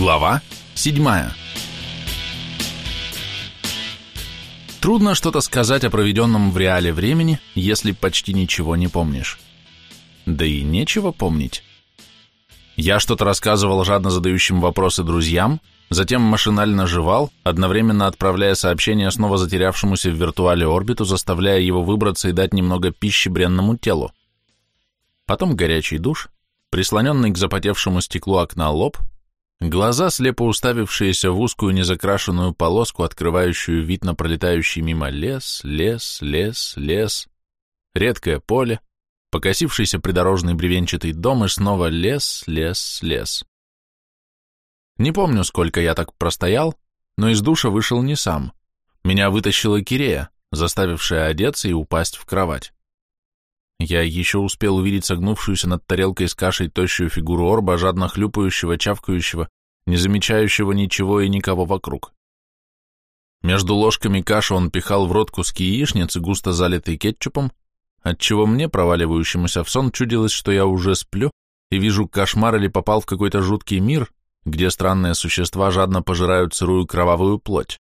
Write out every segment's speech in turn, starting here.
Глава 7 Трудно что-то сказать о проведенном в реале времени, если почти ничего не помнишь. Да и нечего помнить. Я что-то рассказывал жадно задающим вопросы друзьям, затем машинально жевал, одновременно отправляя сообщение снова затерявшемуся в виртуале орбиту, заставляя его выбраться и дать немного пищи бренному телу. Потом горячий душ, прислоненный к запотевшему стеклу окна лоб, Глаза, слепо уставившиеся в узкую незакрашенную полоску, открывающую вид на пролетающий мимо лес, лес, лес, лес, редкое поле, покосившийся придорожный бревенчатый дом и снова лес, лес, лес. Не помню, сколько я так простоял, но из душа вышел не сам. Меня вытащила Кирея, заставившая одеться и упасть в кровать. Я еще успел увидеть согнувшуюся над тарелкой с кашей тощую фигуру орба, жадно хлюпающего, чавкающего, не замечающего ничего и никого вокруг. Между ложками каши он пихал в рот куски яичницы, густо залитые кетчупом, отчего мне, проваливающемуся в сон, чудилось, что я уже сплю и вижу кошмар или попал в какой-то жуткий мир, где странные существа жадно пожирают сырую кровавую плоть.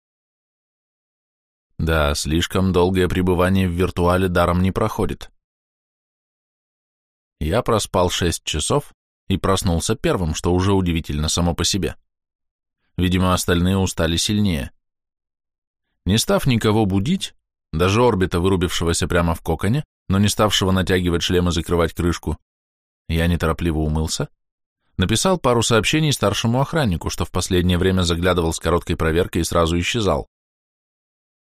Да, слишком долгое пребывание в виртуале даром не проходит. Я проспал шесть часов и проснулся первым, что уже удивительно само по себе. Видимо, остальные устали сильнее. Не став никого будить, даже орбита, вырубившегося прямо в коконе, но не ставшего натягивать шлем и закрывать крышку, я неторопливо умылся, написал пару сообщений старшему охраннику, что в последнее время заглядывал с короткой проверкой и сразу исчезал.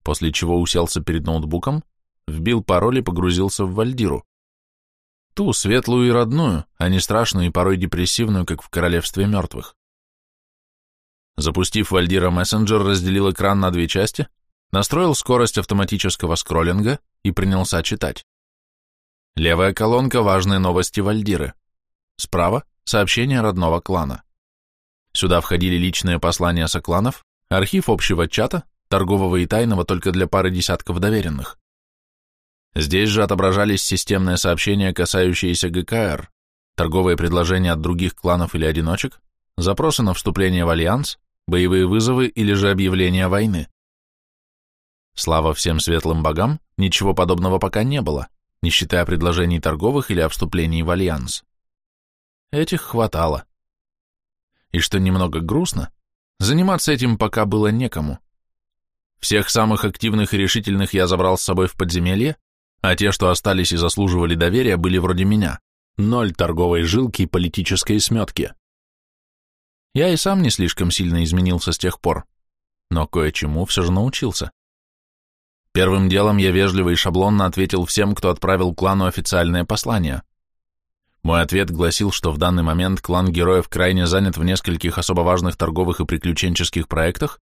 После чего уселся перед ноутбуком, вбил пароль и погрузился в Вальдиру. Ту, светлую и родную, а не страшную и порой депрессивную, как в королевстве мертвых. Запустив Вальдира мессенджер, разделил экран на две части, настроил скорость автоматического скроллинга и принялся читать. Левая колонка «Важные новости Вальдиры». Справа – сообщения родного клана. Сюда входили личные послания сокланов, архив общего чата, торгового и тайного только для пары десятков доверенных. Здесь же отображались системные сообщения, касающиеся ГКР, торговые предложения от других кланов или одиночек, запросы на вступление в альянс, боевые вызовы или же объявление войны. Слава всем светлым богам, ничего подобного пока не было, не считая предложений торговых или о вступлении в альянс. Этих хватало. И что немного грустно, заниматься этим пока было некому. Всех самых активных и решительных я забрал с собой в подземелье, а те, что остались и заслуживали доверия, были вроде меня. Ноль торговой жилки и политической сметки. Я и сам не слишком сильно изменился с тех пор, но кое-чему все же научился. Первым делом я вежливо и шаблонно ответил всем, кто отправил клану официальное послание. Мой ответ гласил, что в данный момент клан героев крайне занят в нескольких особо важных торговых и приключенческих проектах,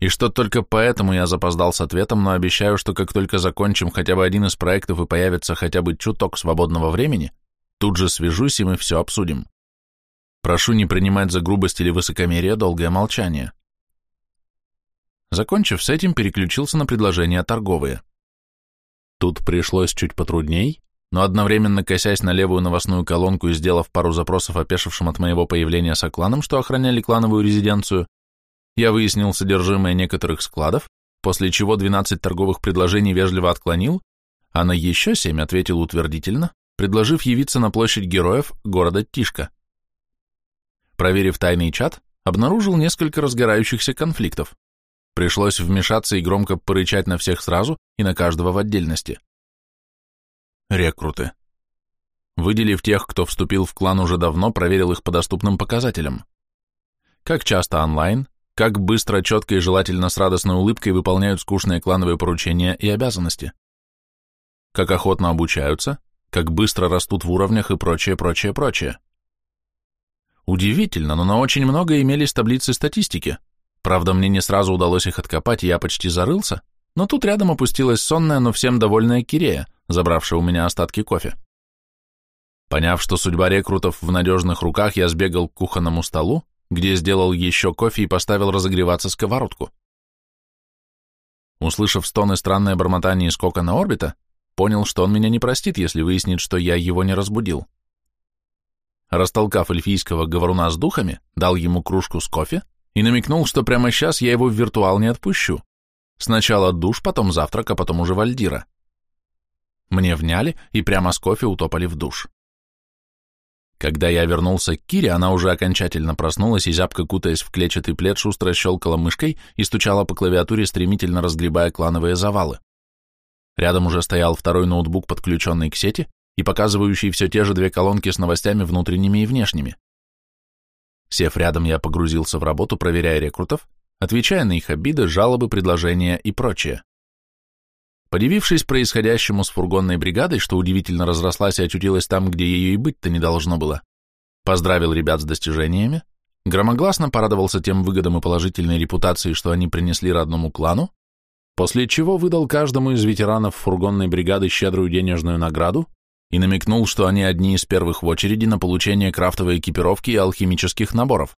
и что только поэтому я запоздал с ответом, но обещаю, что как только закончим хотя бы один из проектов и появится хотя бы чуток свободного времени, тут же свяжусь, и мы все обсудим. Прошу не принимать за грубость или высокомерие долгое молчание. Закончив с этим, переключился на предложения торговые. Тут пришлось чуть потрудней, но одновременно косясь на левую новостную колонку и сделав пару запросов опешившим от моего появления сокланам, что охраняли клановую резиденцию, я выяснил содержимое некоторых складов, после чего 12 торговых предложений вежливо отклонил, а на еще 7 ответил утвердительно, предложив явиться на площадь героев города Тишка. Проверив тайный чат, обнаружил несколько разгорающихся конфликтов. Пришлось вмешаться и громко порычать на всех сразу и на каждого в отдельности. Рекруты. Выделив тех, кто вступил в клан уже давно, проверил их по доступным показателям. Как часто онлайн, как быстро, четко и желательно с радостной улыбкой выполняют скучные клановые поручения и обязанности, как охотно обучаются, как быстро растут в уровнях и прочее, прочее, прочее. Удивительно, но на очень много имелись таблицы статистики. Правда, мне не сразу удалось их откопать, и я почти зарылся, но тут рядом опустилась сонная, но всем довольная Кирея, забравшая у меня остатки кофе. Поняв, что судьба рекрутов в надежных руках, я сбегал к кухонному столу, где сделал еще кофе и поставил разогреваться сковородку. Услышав стоны странное бормотание из на орбита, понял, что он меня не простит, если выяснит, что я его не разбудил. Растолкав эльфийского говоруна с духами, дал ему кружку с кофе и намекнул, что прямо сейчас я его в виртуал не отпущу. Сначала душ, потом завтрак, а потом уже вальдира. Мне вняли и прямо с кофе утопали в душ. Когда я вернулся к Кире, она уже окончательно проснулась и, зябко кутаясь в клетчатый плед, шустро щелкала мышкой и стучала по клавиатуре, стремительно разгребая клановые завалы. Рядом уже стоял второй ноутбук, подключенный к сети и показывающий все те же две колонки с новостями внутренними и внешними. Сев рядом, я погрузился в работу, проверяя рекрутов, отвечая на их обиды, жалобы, предложения и прочее. Подивившись происходящему с фургонной бригадой, что удивительно разрослась и очутилась там, где ее и быть-то не должно было, поздравил ребят с достижениями, громогласно порадовался тем выгодам и положительной репутации, что они принесли родному клану, после чего выдал каждому из ветеранов фургонной бригады щедрую денежную награду и намекнул, что они одни из первых в очереди на получение крафтовой экипировки и алхимических наборов.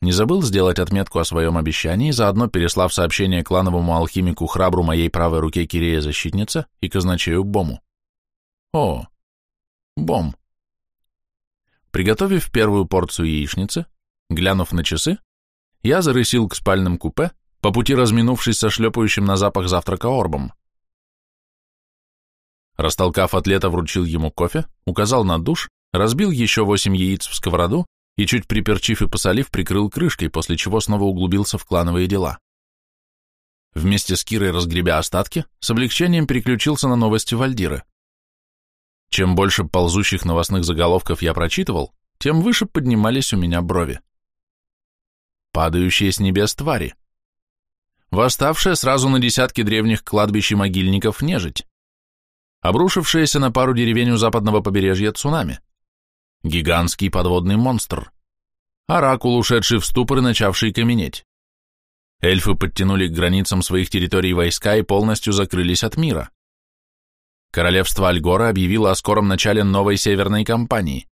Не забыл сделать отметку о своем обещании, заодно переслав сообщение клановому алхимику Храбру моей правой руке Кирея Защитница и казначею Бому. О, Бом. Приготовив первую порцию яичницы, глянув на часы, я зарысил к спальным купе, по пути разминувшись со шлепающим на запах завтрака орбом. Растолкав атлета, вручил ему кофе, указал на душ, разбил еще восемь яиц в сковороду и, чуть приперчив и посолив, прикрыл крышкой, после чего снова углубился в клановые дела. Вместе с Кирой, разгребя остатки, с облегчением переключился на новости Вальдиры. Чем больше ползущих новостных заголовков я прочитывал, тем выше поднимались у меня брови. Падающие с небес твари. Восставшая сразу на десятки древних кладбищ и могильников нежить. Обрушившаяся на пару деревень у западного побережья цунами. Гигантский подводный монстр. Оракул, ушедший в ступор и начавший каменеть. Эльфы подтянули к границам своих территорий войска и полностью закрылись от мира. Королевство Альгора объявило о скором начале новой северной кампании.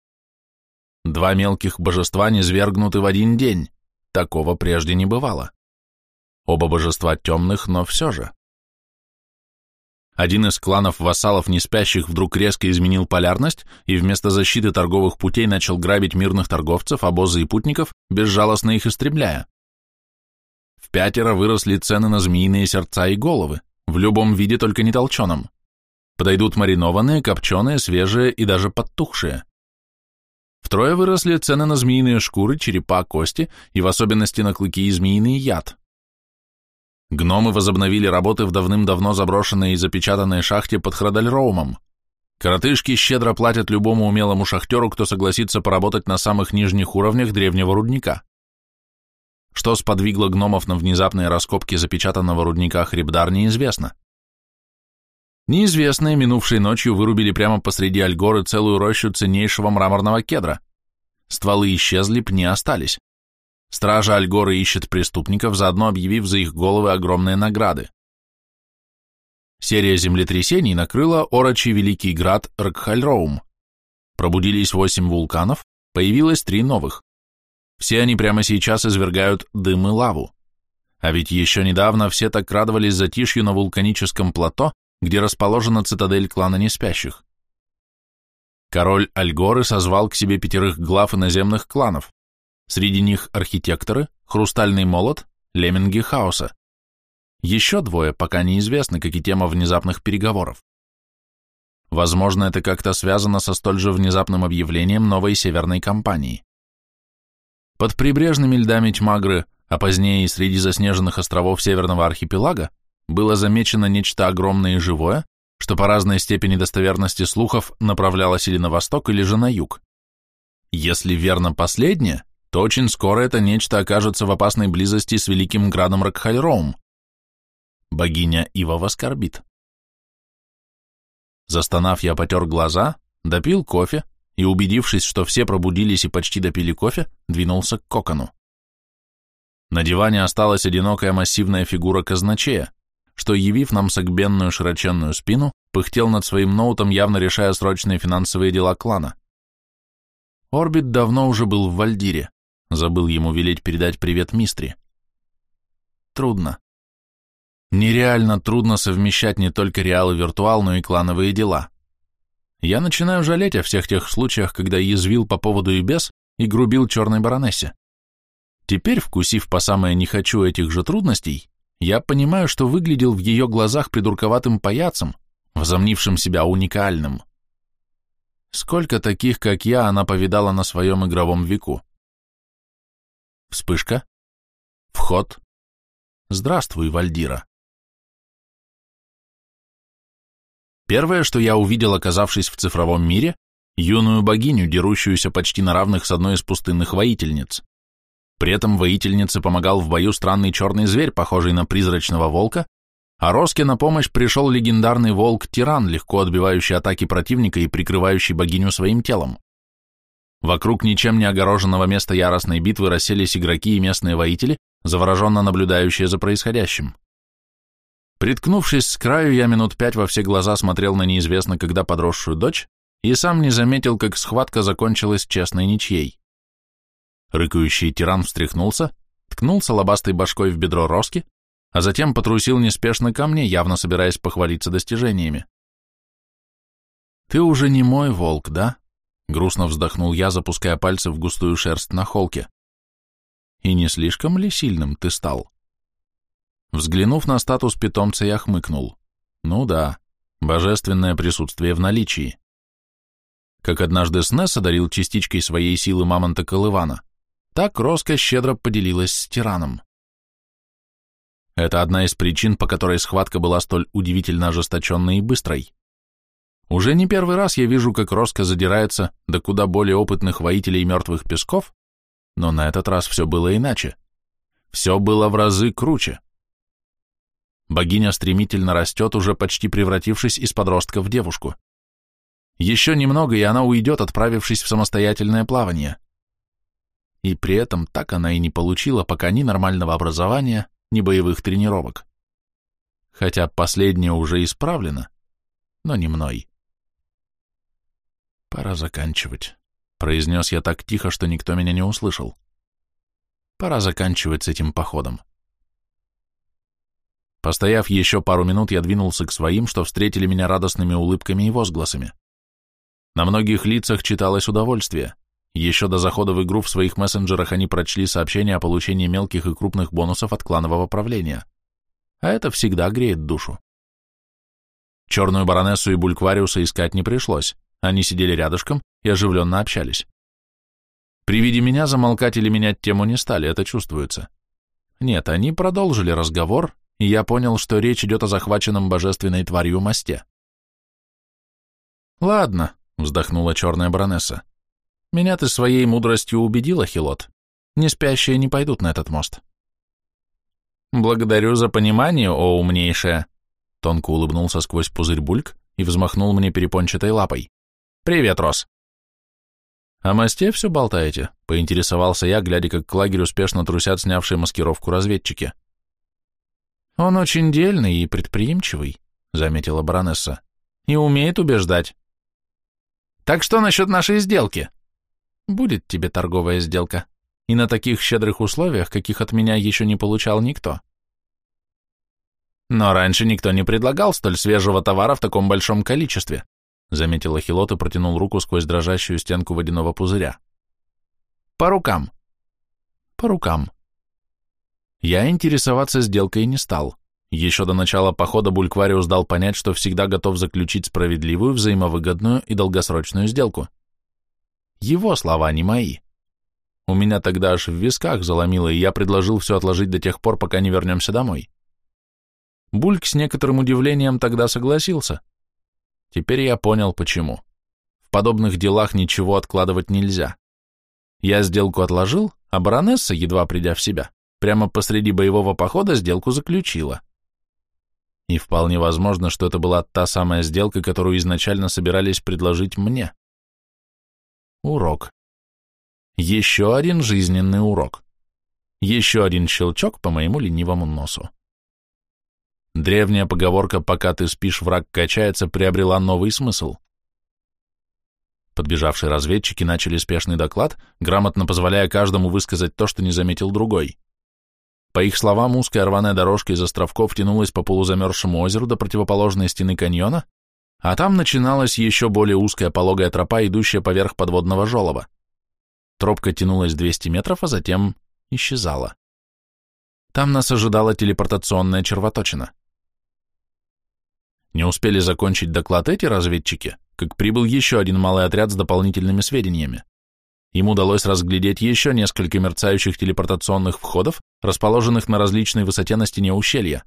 Два мелких божества низвергнуты в один день. Такого прежде не бывало. Оба божества темных, но все же. Один из кланов вассалов неспящих вдруг резко изменил полярность и вместо защиты торговых путей начал грабить мирных торговцев, обозы и путников, безжалостно их истребляя. В пятеро выросли цены на змеиные сердца и головы, в любом виде, только не толченом. Подойдут маринованные, копченые, свежие и даже подтухшие. Втрое выросли цены на змеиные шкуры, черепа, кости и в особенности на клыки и змеиный яд. Гномы возобновили работы в давным-давно заброшенной и запечатанной шахте под Храдальроумом. Коротышки щедро платят любому умелому шахтеру, кто согласится поработать на самых нижних уровнях древнего рудника. Что сподвигло гномов на внезапные раскопки запечатанного рудника Хребдар, неизвестно. Неизвестные минувшей ночью вырубили прямо посреди Альгоры целую рощу ценнейшего мраморного кедра. Стволы исчезли, пни остались. Стража Альгоры ищет преступников, заодно объявив за их головы огромные награды. Серия землетрясений накрыла Орочи Великий Град Ркхальроум. Пробудились восемь вулканов, появилось три новых. Все они прямо сейчас извергают дым и лаву. А ведь еще недавно все так радовались затишью на вулканическом плато, где расположена цитадель клана неспящих. Король Альгоры созвал к себе пятерых глав иноземных кланов. Среди них архитекторы, хрустальный молот, лемминги хаоса. Еще двое пока неизвестны, как и тема внезапных переговоров. Возможно, это как-то связано со столь же внезапным объявлением новой северной кампании. Под прибрежными льдами Тьмагры, а позднее и среди заснеженных островов Северного архипелага, было замечено нечто огромное и живое, что по разной степени достоверности слухов направлялось или на восток, или же на юг. Если верно последнее, то очень скоро это нечто окажется в опасной близости с великим градом Ракхальроум. Богиня Ива воскорбит. Застонав, я потер глаза, допил кофе и, убедившись, что все пробудились и почти допили кофе, двинулся к кокону. На диване осталась одинокая массивная фигура казначея, что, явив нам согбенную широченную спину, пыхтел над своим ноутом, явно решая срочные финансовые дела клана. Орбит давно уже был в Вальдире. Забыл ему велеть передать привет Мистре. Трудно. Нереально трудно совмещать не только реал и виртуал, но и клановые дела. Я начинаю жалеть о всех тех случаях, когда язвил по поводу и без и грубил черной баронессе. Теперь, вкусив по самое «не хочу» этих же трудностей, я понимаю, что выглядел в ее глазах придурковатым паяцем, возомнившим себя уникальным. Сколько таких, как я, она повидала на своем игровом веку? Вспышка. Вход. Здравствуй, Вальдира. Первое, что я увидел, оказавшись в цифровом мире, юную богиню, дерущуюся почти на равных с одной из пустынных воительниц. При этом воительнице помогал в бою странный черный зверь, похожий на призрачного волка, а Роске на помощь пришел легендарный волк-тиран, легко отбивающий атаки противника и прикрывающий богиню своим телом. Вокруг ничем не огороженного места яростной битвы расселись игроки и местные воители, завороженно наблюдающие за происходящим. Приткнувшись с краю, я минут пять во все глаза смотрел на неизвестно когда подросшую дочь и сам не заметил, как схватка закончилась честной ничьей. Рыкающий тиран встряхнулся, ткнулся лобастой башкой в бедро Роски, а затем потрусил неспешно ко мне, явно собираясь похвалиться достижениями. «Ты уже не мой волк, да?» — грустно вздохнул я, запуская пальцы в густую шерсть на холке. «И не слишком ли сильным ты стал?» Взглянув на статус питомца, я хмыкнул. «Ну да, божественное присутствие в наличии». Как однажды Снесс одарил частичкой своей силы мамонта Колывана, так Роско щедро поделилась с тираном. Это одна из причин, по которой схватка была столь удивительно ожесточенной и быстрой. Уже не первый раз я вижу, как Роско задирается до куда более опытных воителей мертвых песков, но на этот раз все было иначе. Все было в разы круче. Богиня стремительно растет, уже почти превратившись из подростка в девушку. Еще немного, и она уйдет, отправившись в самостоятельное плавание и при этом так она и не получила пока ни нормального образования, ни боевых тренировок. Хотя последнее уже исправлено, но не мной. «Пора заканчивать», — произнес я так тихо, что никто меня не услышал. «Пора заканчивать с этим походом». Постояв еще пару минут, я двинулся к своим, что встретили меня радостными улыбками и возгласами. На многих лицах читалось удовольствие. Еще до захода в игру в своих мессенджерах они прочли сообщение о получении мелких и крупных бонусов от кланового правления. А это всегда греет душу. Черную баронессу и Бульквариуса искать не пришлось. Они сидели рядышком и оживленно общались. При виде меня замолкать или менять тему не стали, это чувствуется. Нет, они продолжили разговор, и я понял, что речь идет о захваченном божественной тварью мосте. «Ладно», — вздохнула черная баронесса. Меня ты своей мудростью убедила, Хилот. Не спящие не пойдут на этот мост. Благодарю за понимание, о умнейшая. Тонко улыбнулся сквозь пузырь бульк и взмахнул мне перепончатой лапой. Привет, Рос. О мосте все болтаете? Поинтересовался я, глядя, как к лагерю успешно трусят снявшие маскировку разведчики. Он очень дельный и предприимчивый, заметила баронесса, и умеет убеждать. Так что насчет нашей сделки? Будет тебе торговая сделка. И на таких щедрых условиях, каких от меня еще не получал никто. Но раньше никто не предлагал столь свежего товара в таком большом количестве, заметил Ахилот и протянул руку сквозь дрожащую стенку водяного пузыря. По рукам. По рукам. Я интересоваться сделкой не стал. Еще до начала похода Бульквариус дал понять, что всегда готов заключить справедливую, взаимовыгодную и долгосрочную сделку. Его слова, не мои. У меня тогда аж в висках заломило, и я предложил все отложить до тех пор, пока не вернемся домой. Бульк с некоторым удивлением тогда согласился. Теперь я понял, почему. В подобных делах ничего откладывать нельзя. Я сделку отложил, а баронесса, едва придя в себя, прямо посреди боевого похода сделку заключила. И вполне возможно, что это была та самая сделка, которую изначально собирались предложить мне. Урок. Еще один жизненный урок. Еще один щелчок по моему ленивому носу. Древняя поговорка «пока ты спишь, враг качается» приобрела новый смысл. Подбежавшие разведчики начали спешный доклад, грамотно позволяя каждому высказать то, что не заметил другой. По их словам, узкая рваная дорожка из островков тянулась по полузамерзшему озеру до противоположной стены каньона, а там начиналась еще более узкая пологая тропа, идущая поверх подводного желоба. Тропка тянулась 200 метров, а затем исчезала. Там нас ожидала телепортационная червоточина. Не успели закончить доклад эти разведчики, как прибыл еще один малый отряд с дополнительными сведениями. Им удалось разглядеть еще несколько мерцающих телепортационных входов, расположенных на различной высоте на стене ущелья.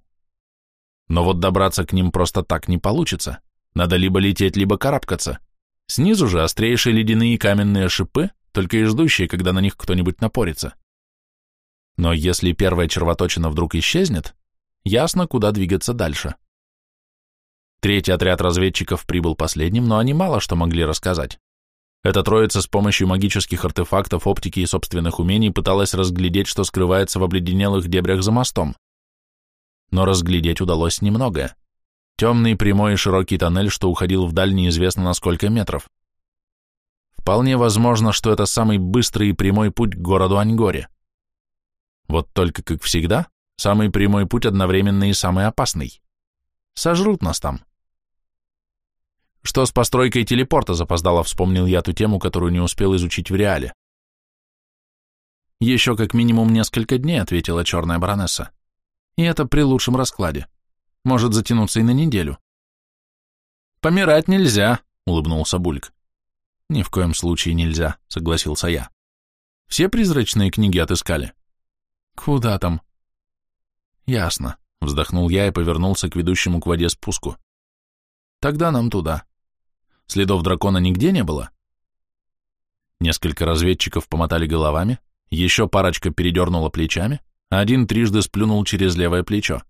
Но вот добраться к ним просто так не получится. Надо либо лететь, либо карабкаться. Снизу же острейшие ледяные каменные шипы, только и ждущие, когда на них кто-нибудь напорится. Но если первая червоточина вдруг исчезнет, ясно, куда двигаться дальше. Третий отряд разведчиков прибыл последним, но они мало что могли рассказать. Эта троица с помощью магических артефактов, оптики и собственных умений пыталась разглядеть, что скрывается в обледенелых дебрях за мостом. Но разглядеть удалось немного. Темный, прямой и широкий тоннель, что уходил вдаль неизвестно на сколько метров. Вполне возможно, что это самый быстрый и прямой путь к городу Аньгоре. Вот только, как всегда, самый прямой путь одновременно и самый опасный. Сожрут нас там. Что с постройкой телепорта, запоздало вспомнил я ту тему, которую не успел изучить в реале. Еще как минимум несколько дней, ответила черная баронесса. И это при лучшем раскладе. Может затянуться и на неделю. Помирать нельзя, улыбнулся Бульк. Ни в коем случае нельзя, согласился я. Все призрачные книги отыскали. Куда там? Ясно, вздохнул я и повернулся к ведущему к воде спуску. Тогда нам туда. Следов дракона нигде не было? Несколько разведчиков помотали головами, еще парочка передернула плечами, один трижды сплюнул через левое плечо.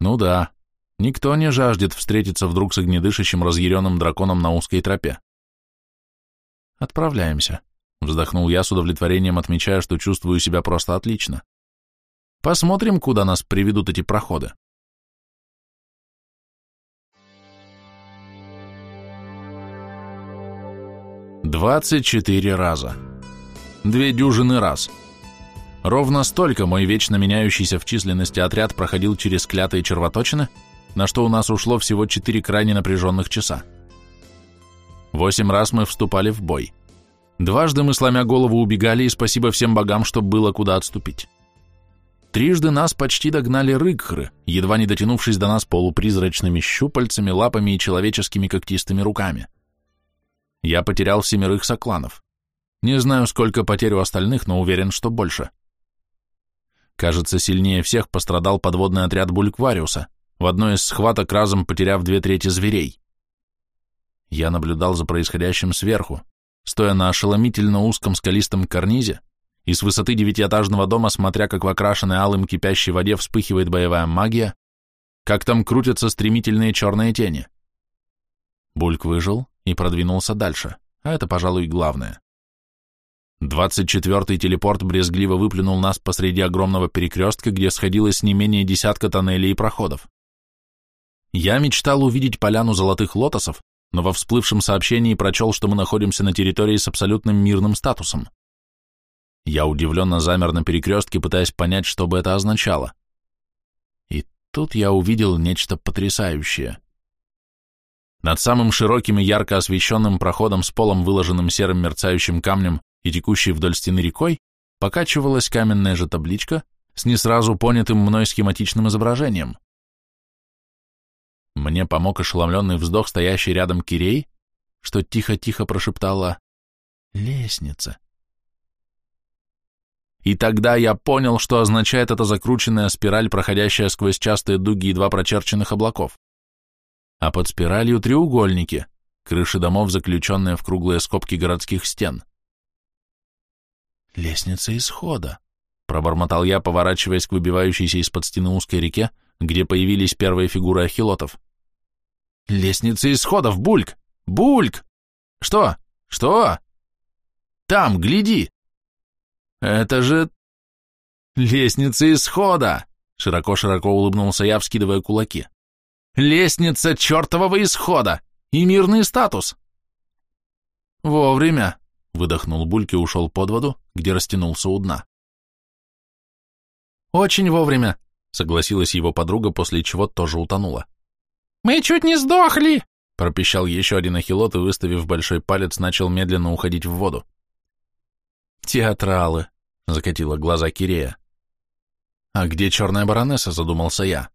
Ну да, никто не жаждет встретиться вдруг с огнедышащим разъяренным драконом на узкой тропе. Отправляемся, вздохнул я с удовлетворением, отмечая, что чувствую себя просто отлично. Посмотрим, куда нас приведут эти проходы. Двадцать четыре раза. Две дюжины раз. Ровно столько мой вечно меняющийся в численности отряд проходил через клятые червоточины, на что у нас ушло всего четыре крайне напряженных часа. Восемь раз мы вступали в бой. Дважды мы, сломя голову, убегали, и спасибо всем богам, что было куда отступить. Трижды нас почти догнали рыгхры, едва не дотянувшись до нас полупризрачными щупальцами, лапами и человеческими когтистыми руками. Я потерял семерых сокланов. Не знаю, сколько потерь у остальных, но уверен, что больше. Кажется, сильнее всех пострадал подводный отряд Бульквариуса, в одной из схваток разом потеряв две трети зверей. Я наблюдал за происходящим сверху, стоя на ошеломительно узком скалистом карнизе, и с высоты девятиэтажного дома, смотря как в окрашенной алым кипящей воде вспыхивает боевая магия, как там крутятся стремительные черные тени. Бульк выжил и продвинулся дальше, а это, пожалуй, главное. Двадцать четвертый телепорт брезгливо выплюнул нас посреди огромного перекрестка, где сходилось не менее десятка тоннелей и проходов. Я мечтал увидеть поляну золотых лотосов, но во всплывшем сообщении прочел, что мы находимся на территории с абсолютным мирным статусом. Я удивленно замер на перекрестке, пытаясь понять, что бы это означало. И тут я увидел нечто потрясающее. Над самым широким и ярко освещенным проходом с полом, выложенным серым мерцающим камнем и текущей вдоль стены рекой, покачивалась каменная же табличка с не сразу понятым мной схематичным изображением. Мне помог ошеломленный вздох, стоящий рядом Кирей, что тихо-тихо прошептала «Лестница». И тогда я понял, что означает эта закрученная спираль, проходящая сквозь частые дуги и два прочерченных облаков. А под спиралью треугольники, крыши домов, заключенные в круглые скобки городских стен. «Лестница исхода», — пробормотал я, поворачиваясь к выбивающейся из-под стены узкой реке, где появились первые фигуры ахилотов. «Лестница исходов, Бульк! Бульк! Что? Что? Там, гляди!» «Это же... лестница исхода!» Широко-широко улыбнулся я, вскидывая кулаки. «Лестница чертового исхода! И мирный статус!» «Вовремя!» — выдохнул Бульки и ушел под воду, где растянулся у дна. «Очень вовремя!» — согласилась его подруга, после чего тоже утонула. «Мы чуть не сдохли!» — пропищал еще один ахилот и, выставив большой палец, начал медленно уходить в воду. «Театралы!» — закатила глаза Кирея. «А где черная баронесса?» — задумался я.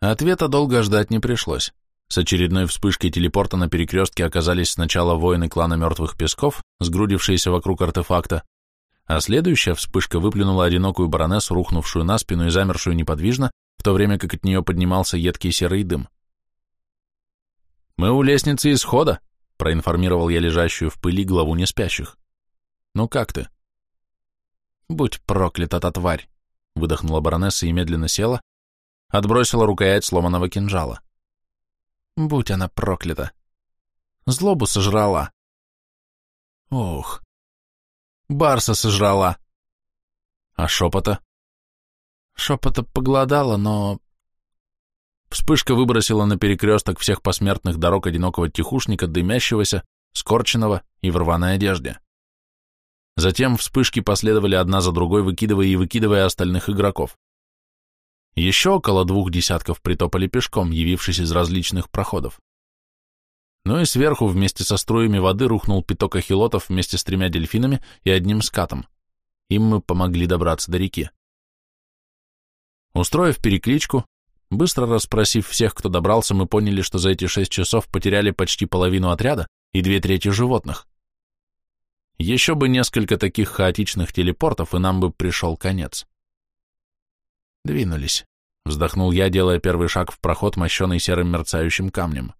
Ответа долго ждать не пришлось. С очередной вспышкой телепорта на перекрестке оказались сначала воины клана Мертвых Песков, сгрудившиеся вокруг артефакта, а следующая вспышка выплюнула одинокую баронессу, рухнувшую на спину и замершую неподвижно, в то время как от нее поднимался едкий серый дым. «Мы у лестницы исхода», — проинформировал я лежащую в пыли главу неспящих. «Ну как ты?» «Будь проклята та тварь!» — выдохнула баронесса и медленно села, отбросила рукоять сломанного кинжала. «Будь она проклята! Злобу сожрала!» «Ох! Барса сожрала!» «А шепота?» Шепота поглодала, но... Вспышка выбросила на перекресток всех посмертных дорог одинокого тихушника, дымящегося, скорченного и в рваной одежде. Затем вспышки последовали одна за другой, выкидывая и выкидывая остальных игроков. Еще около двух десятков притопали пешком, явившись из различных проходов. Ну и сверху вместе со струями воды рухнул пяток ахилотов вместе с тремя дельфинами и одним скатом. Им мы помогли добраться до реки. Устроив перекличку, быстро расспросив всех, кто добрался, мы поняли, что за эти шесть часов потеряли почти половину отряда и две трети животных. Еще бы несколько таких хаотичных телепортов, и нам бы пришел конец. Двинулись. Вздохнул я, делая первый шаг в проход, мощенный серым мерцающим камнем.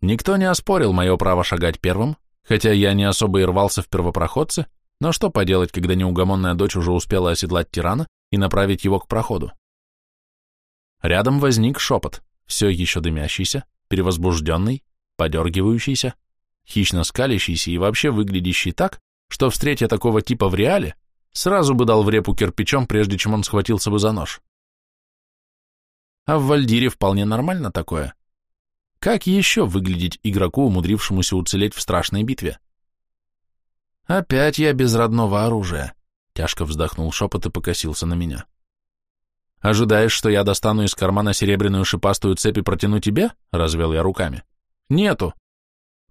Никто не оспорил мое право шагать первым, хотя я не особо и рвался в первопроходцы, но что поделать, когда неугомонная дочь уже успела оседлать тирана и направить его к проходу. Рядом возник шепот, все еще дымящийся, перевозбужденный, подергивающийся, хищно скалящийся и вообще выглядящий так, что, встретя такого типа в реале, сразу бы дал в репу кирпичом, прежде чем он схватился бы за нож. А в Вальдире вполне нормально такое. Как еще выглядеть игроку, умудрившемуся уцелеть в страшной битве? Опять я без родного оружия. Тяжко вздохнул шепот и покосился на меня. «Ожидаешь, что я достану из кармана серебряную шипастую цепь и протяну тебе?» — развел я руками. «Нету.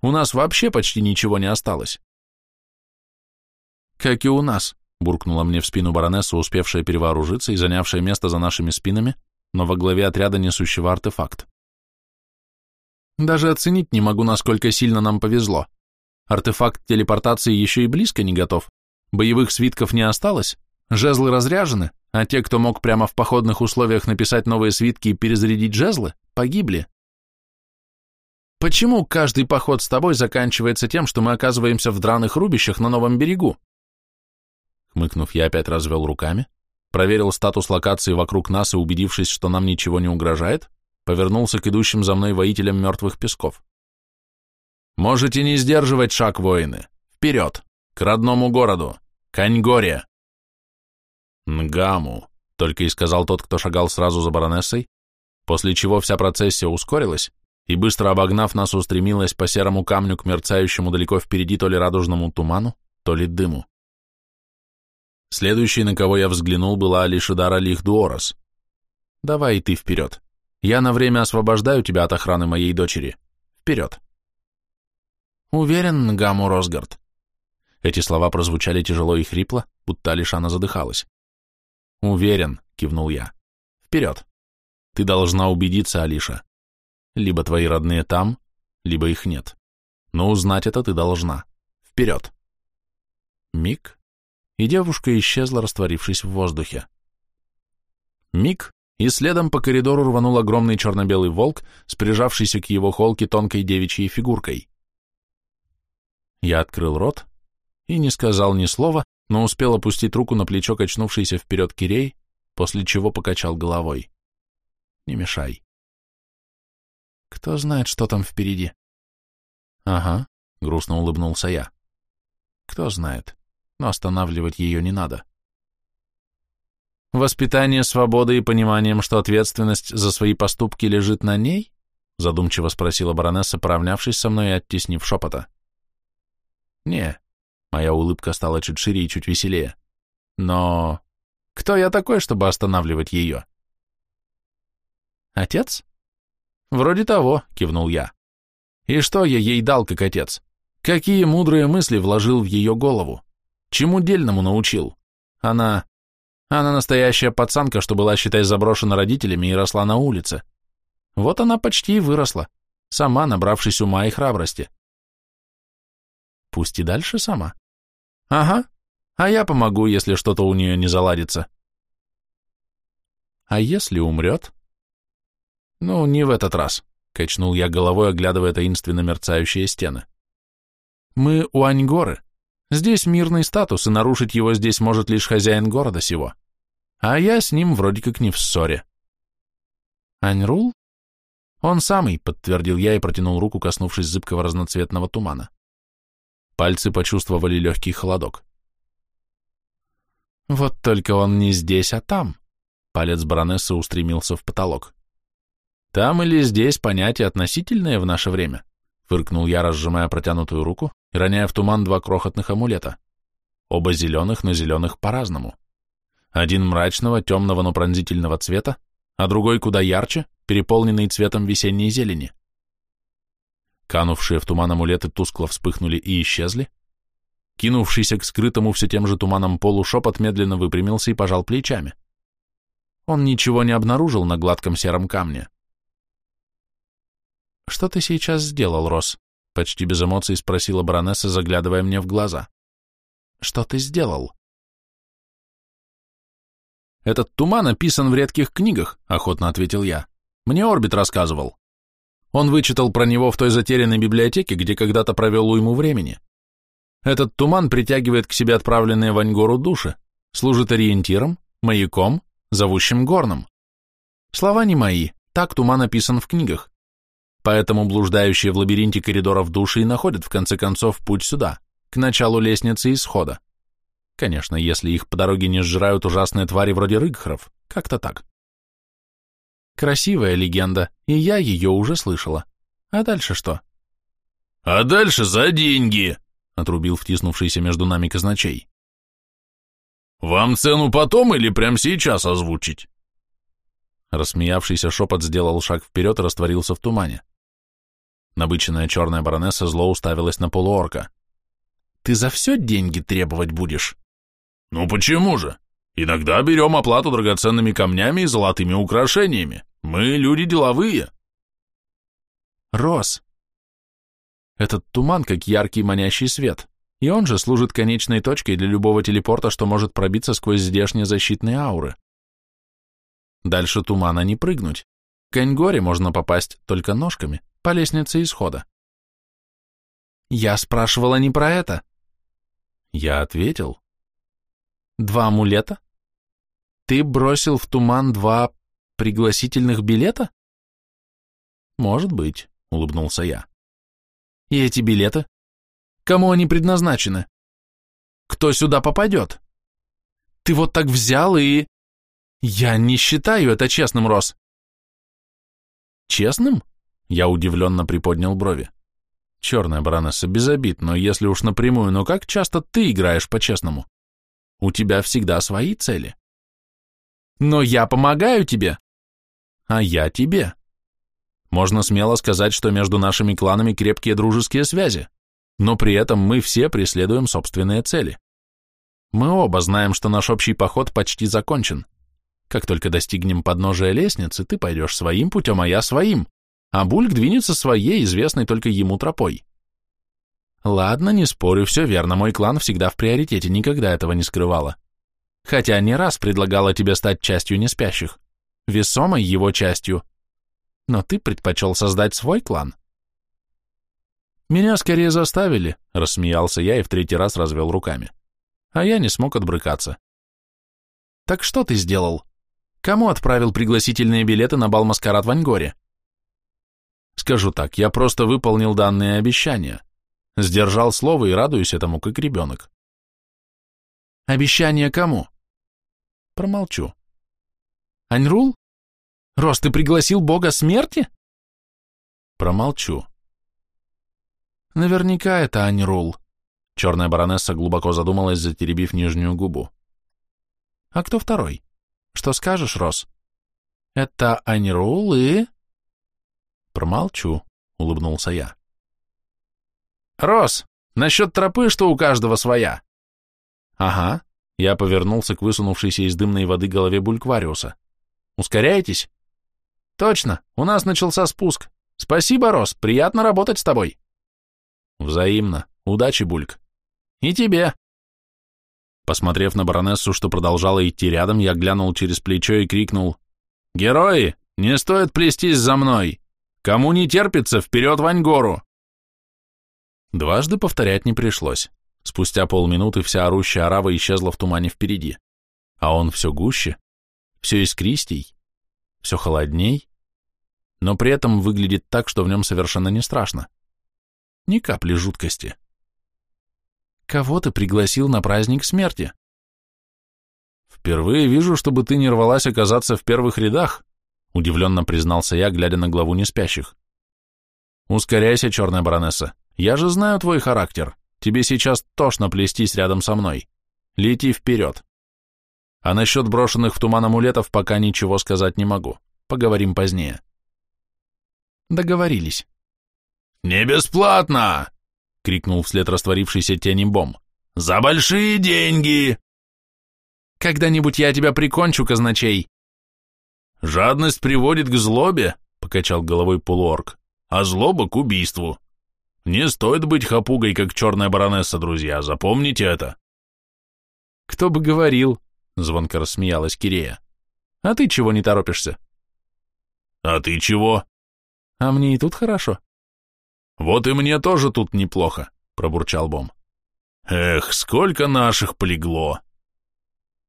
У нас вообще почти ничего не осталось». «Как и у нас», — буркнула мне в спину баронесса, успевшая перевооружиться и занявшая место за нашими спинами, но во главе отряда несущего артефакт. «Даже оценить не могу, насколько сильно нам повезло. Артефакт телепортации еще и близко не готов, Боевых свитков не осталось, жезлы разряжены, а те, кто мог прямо в походных условиях написать новые свитки и перезарядить жезлы, погибли. Почему каждый поход с тобой заканчивается тем, что мы оказываемся в драных рубищах на новом берегу? Хмыкнув, я опять развел руками, проверил статус локации вокруг нас и, убедившись, что нам ничего не угрожает, повернулся к идущим за мной воителям мертвых песков. «Можете не сдерживать шаг, воины! Вперед! К родному городу! Каньгоре!» «Нгаму», — только и сказал тот, кто шагал сразу за баронессой, после чего вся процессия ускорилась и, быстро обогнав нас, устремилась по серому камню к мерцающему далеко впереди то ли радужному туману, то ли дыму. Следующей, на кого я взглянул, была Алишидара Лихдуорос. «Давай и ты вперед. Я на время освобождаю тебя от охраны моей дочери. Вперед!» «Уверен, Нгаму Росгард?» Эти слова прозвучали тяжело и хрипло, будто Алишана задыхалась. «Уверен», — кивнул я. «Вперед! Ты должна убедиться, Алиша. Либо твои родные там, либо их нет. Но узнать это ты должна. Вперед!» Миг, и девушка исчезла, растворившись в воздухе. Миг, и следом по коридору рванул огромный черно-белый волк с прижавшейся к его холке тонкой девичьей фигуркой. Я открыл рот, и не сказал ни слова, но успел опустить руку на плечо качнувшийся вперед Кирей, после чего покачал головой. Не мешай. Кто знает, что там впереди? Ага, грустно улыбнулся я. Кто знает, но останавливать ее не надо. Воспитание свободой и пониманием, что ответственность за свои поступки лежит на ней? Задумчиво спросила баронесса, поравнявшись со мной и оттеснив шепота. Не, Моя улыбка стала чуть шире и чуть веселее. Но кто я такой, чтобы останавливать ее? Отец? Вроде того, кивнул я. И что я ей дал как отец? Какие мудрые мысли вложил в ее голову? Чему дельному научил? Она... Она настоящая пацанка, что была, считай, заброшена родителями и росла на улице. Вот она почти и выросла, сама набравшись ума и храбрости. Пусть и дальше сама. Ага, а я помогу, если что-то у нее не заладится. А если умрет? Ну, не в этот раз, качнул я головой, оглядывая таинственно мерцающие стены. Мы у Аньгоры. Здесь мирный статус, и нарушить его здесь может лишь хозяин города сего. А я с ним вроде как не в ссоре. Аньрул? Он самый, подтвердил я и протянул руку, коснувшись зыбкого разноцветного тумана. Пальцы почувствовали легкий холодок. Вот только он не здесь, а там. Палец баронессы устремился в потолок. Там или здесь понятие относительное в наше время, фыркнул я, разжимая протянутую руку и роняя в туман два крохотных амулета. Оба зеленых, но зеленых по-разному. Один мрачного, темного, но пронзительного цвета, а другой куда ярче, переполненный цветом весенней зелени. Канувшие в туман амулеты тускло вспыхнули и исчезли. Кинувшийся к скрытому все тем же туманом полу шепот медленно выпрямился и пожал плечами. Он ничего не обнаружил на гладком сером камне. «Что ты сейчас сделал, Рос?» — почти без эмоций спросила баронесса, заглядывая мне в глаза. «Что ты сделал?» «Этот туман описан в редких книгах», — охотно ответил я. «Мне Орбит рассказывал. Он вычитал про него в той затерянной библиотеке, где когда-то провел уйму времени. Этот туман притягивает к себе отправленные в Аньгору души, служит ориентиром, маяком, зовущим горном. Слова не мои, так туман описан в книгах. Поэтому блуждающие в лабиринте коридоров души и находят в конце концов путь сюда, к началу лестницы исхода. Конечно, если их по дороге не сжирают ужасные твари вроде рыгхров, как-то так. Красивая легенда, и я ее уже слышала. А дальше что? А дальше за деньги, отрубил втиснувшийся между нами казначей. Вам цену потом или прямо сейчас озвучить? Рассмеявшийся шепот сделал шаг вперед и растворился в тумане. Набыченная черная баронесса зло уставилась на полуорка. «Ты за все деньги требовать будешь?» «Ну почему же? Иногда берем оплату драгоценными камнями и золотыми украшениями. Мы люди деловые». «Рос, этот туман как яркий манящий свет, и он же служит конечной точкой для любого телепорта, что может пробиться сквозь здешние защитные ауры. Дальше тумана не прыгнуть. К Эньгоре можно попасть только ножками, по лестнице исхода. Я спрашивала не про это. Я ответил. Два амулета? Ты бросил в туман два пригласительных билета? Может быть, улыбнулся я. И эти билеты? Кому они предназначены? Кто сюда попадет? Ты вот так взял и... Я не считаю это честным, Рос. Честным? Я удивленно приподнял брови. Черная баронесса, без обид, но если уж напрямую, но как часто ты играешь по-честному? У тебя всегда свои цели. Но я помогаю тебе. А я тебе. Можно смело сказать, что между нашими кланами крепкие дружеские связи, но при этом мы все преследуем собственные цели. Мы оба знаем, что наш общий поход почти закончен. Как только достигнем подножия лестницы, ты пойдешь своим путем, а я своим а Бульк двинется своей, известной только ему тропой. Ладно, не спорю, все верно, мой клан всегда в приоритете, никогда этого не скрывала. Хотя не раз предлагала тебе стать частью неспящих, весомой его частью. Но ты предпочел создать свой клан. Меня скорее заставили, рассмеялся я и в третий раз развел руками. А я не смог отбрыкаться. Так что ты сделал? Кому отправил пригласительные билеты на бал маскарад в Аньгоре? Скажу так, я просто выполнил данные обещания. Сдержал слово и радуюсь этому, как ребенок. Обещание кому? Промолчу. Аньрул? Рос, ты пригласил бога смерти? Промолчу. Наверняка это Аньрул. Черная баронесса глубоко задумалась, затеребив нижнюю губу. А кто второй? Что скажешь, Рос? Это Аньрул и... Промолчу, улыбнулся я. Рос, насчет тропы, что у каждого своя. Ага, я повернулся к высунувшейся из дымной воды голове Бульквариуса. Ускоряетесь? Точно, у нас начался спуск. Спасибо, Рос, приятно работать с тобой. Взаимно. Удачи, Бульк. И тебе. Посмотрев на баронессу, что продолжала идти рядом, я глянул через плечо и крикнул «Герои, не стоит плестись за мной! Кому не терпится, вперед в Аньгору!» Дважды повторять не пришлось. Спустя полминуты вся орущая арава исчезла в тумане впереди. А он все гуще, все искристей, все холодней, но при этом выглядит так, что в нем совершенно не страшно. Ни капли жуткости. Кого ты пригласил на праздник смерти? Впервые вижу, чтобы ты не рвалась оказаться в первых рядах, удивленно признался я, глядя на главу неспящих. Ускоряйся, черная баронесса. Я же знаю твой характер. Тебе сейчас тошно плестись рядом со мной. Лети вперед. А насчет брошенных в туман амулетов пока ничего сказать не могу. Поговорим позднее. Договорились. «Не бесплатно!» — крикнул вслед растворившийся тени бом. «За большие деньги!» «Когда-нибудь я тебя прикончу, казначей!» «Жадность приводит к злобе», — покачал головой полуорг, «а злоба к убийству. Не стоит быть хапугой, как черная баронесса, друзья, запомните это». «Кто бы говорил», — звонко рассмеялась Кирея. «А ты чего не торопишься?» «А ты чего?» «А мне и тут хорошо». «Вот и мне тоже тут неплохо», — пробурчал Бом. «Эх, сколько наших полегло!»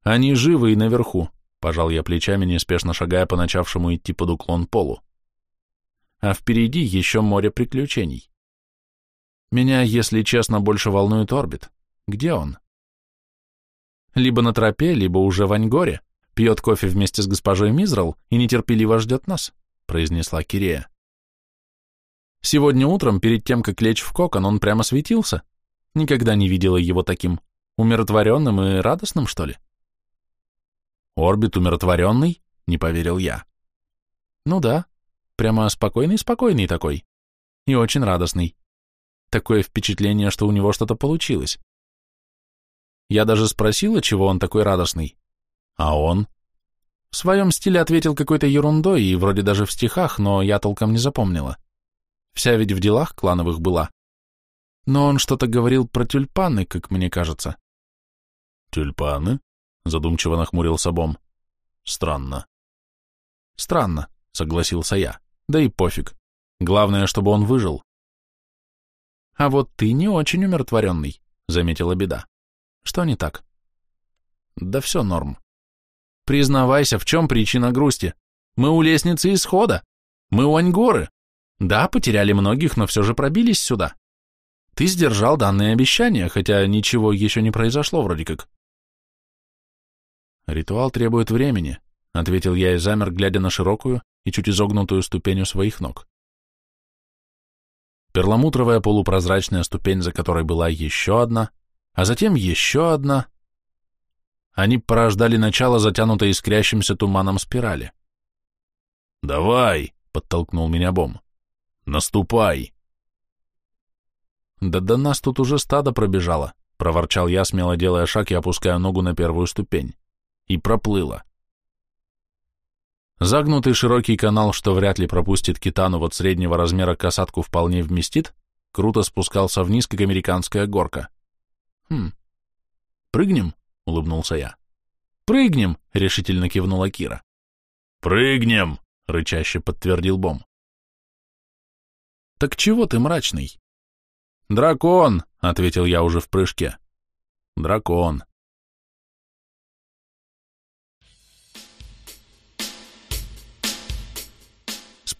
«Они живы и наверху», — пожал я плечами, неспешно шагая по начавшему идти под уклон полу. «А впереди еще море приключений. Меня, если честно, больше волнует орбит. Где он?» «Либо на тропе, либо уже в Аньгоре, пьет кофе вместе с госпожой Мизрал и нетерпеливо ждет нас», — произнесла Кирея. Сегодня утром, перед тем, как лечь в кокон, он прямо светился. Никогда не видела его таким умиротворенным и радостным, что ли? Орбит умиротворенный? Не поверил я. Ну да, прямо спокойный-спокойный такой. И очень радостный. Такое впечатление, что у него что-то получилось. Я даже спросила, чего он такой радостный. А он? В своем стиле ответил какой-то ерундой и вроде даже в стихах, но я толком не запомнила. Вся ведь в делах клановых была. Но он что-то говорил про тюльпаны, как мне кажется. Тюльпаны? Задумчиво нахмурился Бом. Странно. Странно, согласился я. Да и пофиг. Главное, чтобы он выжил. А вот ты не очень умиротворенный, заметила беда. Что не так? Да все норм. Признавайся, в чем причина грусти? Мы у лестницы исхода. Мы у Аньгоры. Да, потеряли многих, но все же пробились сюда. Ты сдержал данные обещания, хотя ничего еще не произошло вроде как. Ритуал требует времени, ответил я и замер, глядя на широкую и чуть изогнутую ступень у своих ног. Перламутровая полупрозрачная ступень, за которой была еще одна, а затем еще одна. Они порождали начало затянутой искрящимся туманом спирали. «Давай!» — подтолкнул меня Бом. Наступай!» «Да до нас тут уже стадо пробежало», — проворчал я, смело делая шаг и опуская ногу на первую ступень. И проплыло. Загнутый широкий канал, что вряд ли пропустит китану вот среднего размера касатку вполне вместит, круто спускался вниз, как американская горка. «Хм, прыгнем?» — улыбнулся я. «Прыгнем!» — решительно кивнула Кира. «Прыгнем!» — рычаще подтвердил Бом. «Так чего ты мрачный?» «Дракон!» — ответил я уже в прыжке. «Дракон!»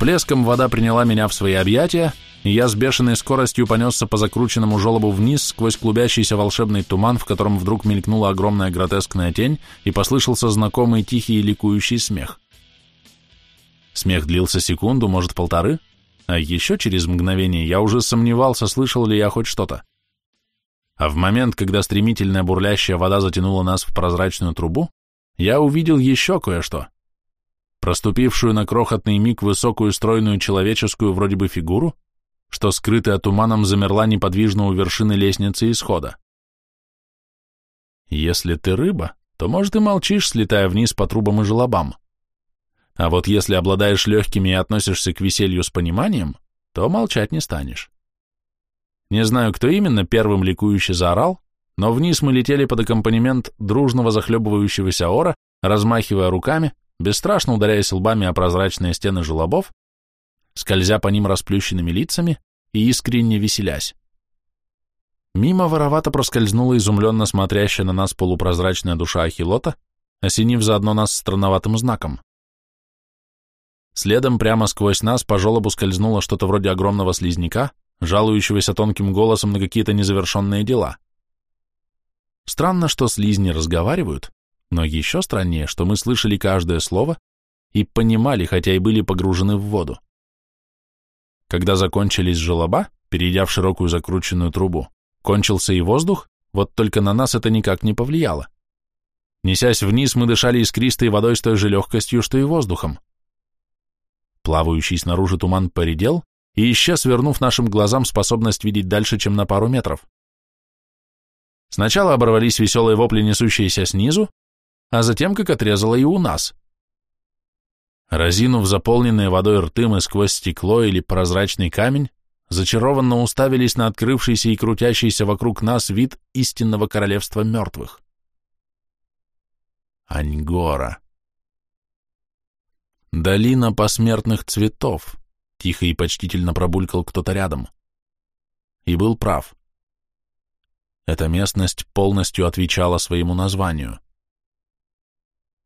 Плеском вода приняла меня в свои объятия, и я с бешеной скоростью понесся по закрученному желобу вниз сквозь клубящийся волшебный туман, в котором вдруг мелькнула огромная гротескная тень и послышался знакомый тихий ликующий смех. Смех длился секунду, может, полторы — а еще через мгновение я уже сомневался, слышал ли я хоть что-то. А в момент, когда стремительная бурлящая вода затянула нас в прозрачную трубу, я увидел еще кое-что. Проступившую на крохотный миг высокую стройную человеческую вроде бы фигуру, что скрытая туманом замерла неподвижно у вершины лестницы исхода. Если ты рыба, то, может, и молчишь, слетая вниз по трубам и желобам. А вот если обладаешь легкими и относишься к веселью с пониманием, то молчать не станешь. Не знаю, кто именно первым ликующе заорал, но вниз мы летели под аккомпанемент дружного захлебывающегося ора, размахивая руками, бесстрашно ударяясь лбами о прозрачные стены желобов, скользя по ним расплющенными лицами и искренне веселясь. Мимо воровато проскользнула изумленно смотрящая на нас полупрозрачная душа Ахилота, осенив заодно нас странноватым знаком. Следом прямо сквозь нас по желобу скользнуло что-то вроде огромного слизняка, жалующегося тонким голосом на какие-то незавершенные дела. Странно, что слизни разговаривают, но еще страннее, что мы слышали каждое слово и понимали, хотя и были погружены в воду. Когда закончились желоба, перейдя в широкую закрученную трубу, кончился и воздух, вот только на нас это никак не повлияло. Несясь вниз, мы дышали искристой водой с той же легкостью, что и воздухом. Плавающий снаружи туман поредел и исчез, вернув нашим глазам способность видеть дальше, чем на пару метров. Сначала оборвались веселые вопли, несущиеся снизу, а затем как отрезало и у нас. Разинув заполненные водой рты мы сквозь стекло или прозрачный камень, зачарованно уставились на открывшийся и крутящийся вокруг нас вид истинного королевства мертвых. Аньгора. Долина посмертных цветов, тихо и почтительно пробулькал кто-то рядом. И был прав. Эта местность полностью отвечала своему названию.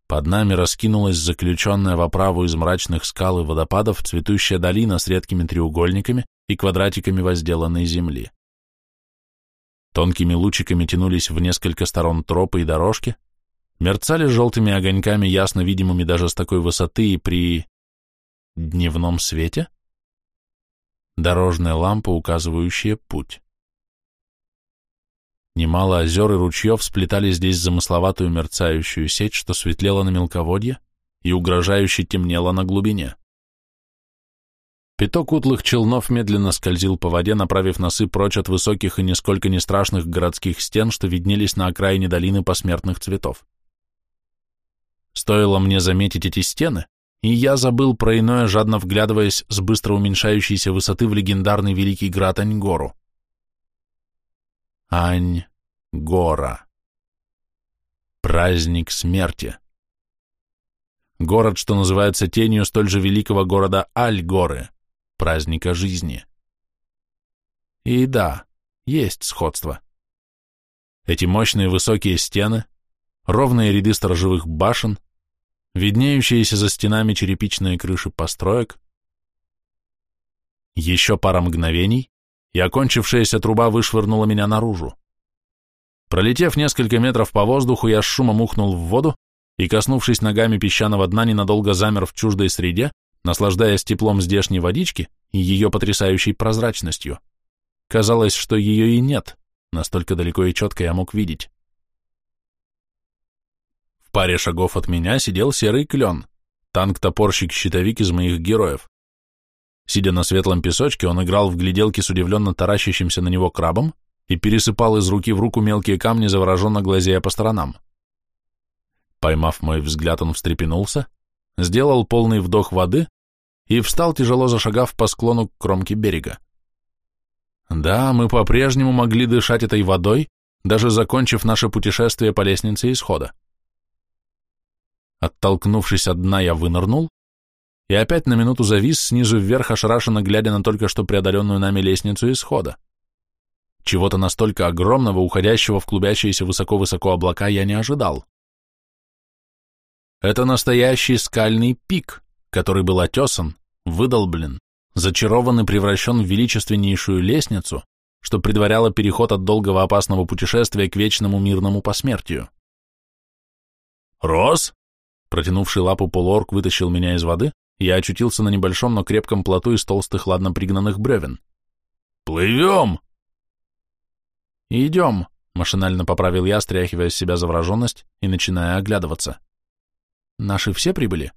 Под нами раскинулась заключенная в оправу из мрачных скал и водопадов цветущая долина с редкими треугольниками и квадратиками возделанной земли. Тонкими лучиками тянулись в несколько сторон тропы и дорожки, мерцали желтыми огоньками, ясно видимыми даже с такой высоты и при дневном свете, дорожная лампа, указывающая путь. Немало озер и ручьев сплетали здесь замысловатую мерцающую сеть, что светлела на мелководье и угрожающе темнела на глубине. Пяток утлых челнов медленно скользил по воде, направив носы прочь от высоких и нисколько не страшных городских стен, что виднелись на окраине долины посмертных цветов. Стоило мне заметить эти стены, и я забыл про иное, жадно вглядываясь с быстро уменьшающейся высоты в легендарный великий град Аньгору. Ань-Гора. Праздник смерти. Город, что называется тенью столь же великого города Аль-Горы, праздника жизни. И да, есть сходство. Эти мощные высокие стены, ровные ряды сторожевых башен, виднеющиеся за стенами черепичные крыши построек. Еще пара мгновений, и окончившаяся труба вышвырнула меня наружу. Пролетев несколько метров по воздуху, я с шумом ухнул в воду и, коснувшись ногами песчаного дна, ненадолго замер в чуждой среде, наслаждаясь теплом здешней водички и ее потрясающей прозрачностью. Казалось, что ее и нет, настолько далеко и четко я мог видеть. В паре шагов от меня сидел серый клен, танк-топорщик-щитовик из моих героев. Сидя на светлом песочке, он играл в гляделки с удивленно таращащимся на него крабом и пересыпал из руки в руку мелкие камни, завороженно глазея по сторонам. Поймав мой взгляд, он встрепенулся, сделал полный вдох воды и встал, тяжело зашагав по склону к кромке берега. Да, мы по-прежнему могли дышать этой водой, даже закончив наше путешествие по лестнице исхода. Оттолкнувшись от дна, я вынырнул и опять на минуту завис снизу вверх, ошарашенно глядя на только что преодоленную нами лестницу исхода. Чего-то настолько огромного, уходящего в клубящиеся высоко-высоко облака, я не ожидал. Это настоящий скальный пик, который был отесан, выдолблен, зачарован и превращен в величественнейшую лестницу, что предваряло переход от долгого опасного путешествия к вечному мирному посмертию. «Рос?» Протянувший лапу полуорк вытащил меня из воды, я очутился на небольшом, но крепком плоту из толстых, ладно пригнанных бревен. «Плывем!» «Идем», — машинально поправил я, стряхивая с себя завраженность и начиная оглядываться. «Наши все прибыли?»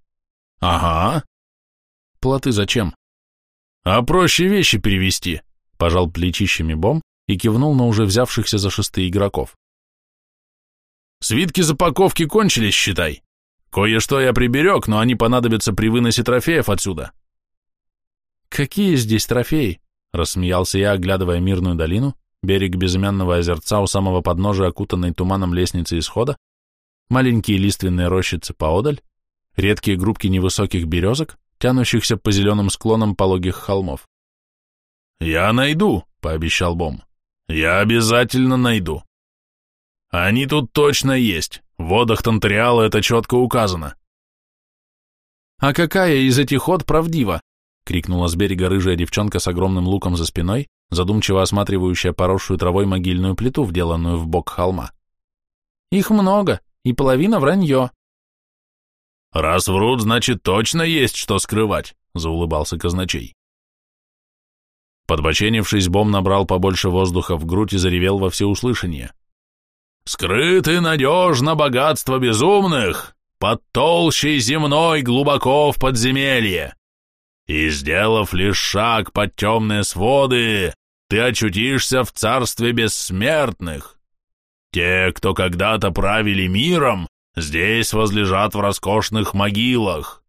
«Ага». «Плоты зачем?» «А проще вещи перевести», — пожал плечищами Бом и кивнул на уже взявшихся за шесты игроков. Свитки запаковки кончились, считай. Кое-что я приберег, но они понадобятся при выносе трофеев отсюда. Какие здесь трофеи? Рассмеялся я, оглядывая мирную долину, берег безымянного озерца у самого подножия окутанной туманом лестницы исхода, маленькие лиственные рощицы поодаль, редкие группки невысоких березок, тянущихся по зеленым склонам пологих холмов. «Я найду», — пообещал Бом. «Я обязательно найду. Они тут точно есть. В водах Тантериала это четко указано. «А какая из этих ход правдива?» — крикнула с берега рыжая девчонка с огромным луком за спиной, задумчиво осматривающая поросшую травой могильную плиту, вделанную в бок холма. «Их много, и половина вранье». «Раз врут, значит, точно есть что скрывать», — заулыбался казначей. Подбоченившись, Бом набрал побольше воздуха в грудь и заревел во всеуслышание. Скрыты надежно богатство безумных под толщей земной глубоко в подземелье. И, сделав лишь шаг под темные своды, ты очутишься в царстве бессмертных. Те, кто когда-то правили миром, здесь возлежат в роскошных могилах.